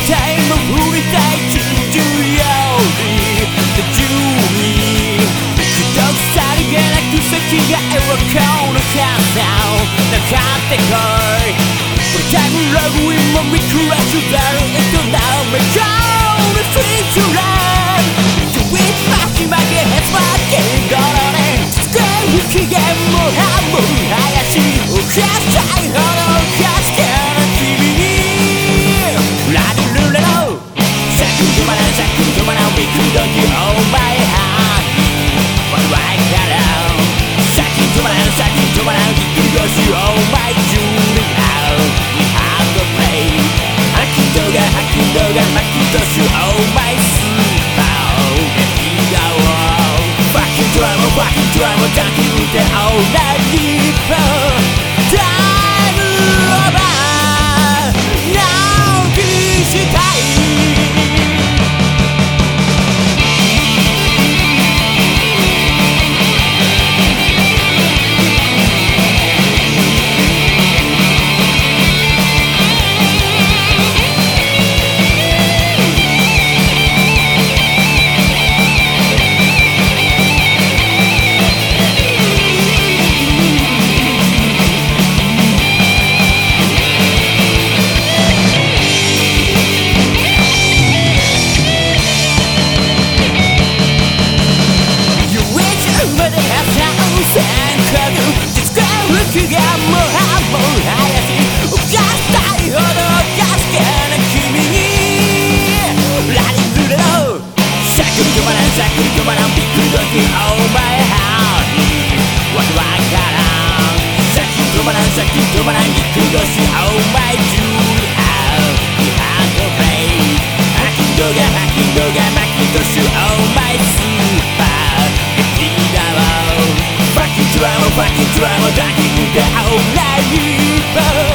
界のみたいも振りたい緊急よりで準備くどくさりげなく席替えはこの傘をなかってこいこれタイムラグインも見暮らすだろうとなめこのフィーチュラー Do it 巻き負けへつまけんごろね机不機嫌も半分怪しいお マキドシ Oh my super 笑顔 Fucking drama fucking drama 抱き打て All 時お前はらん先飛ばない先飛ばなお前ジュリアンリハードプレイハキドがハキドがマキドシお前スーパー敵だろファキドラムフキドラム抱き抜けお前リーバー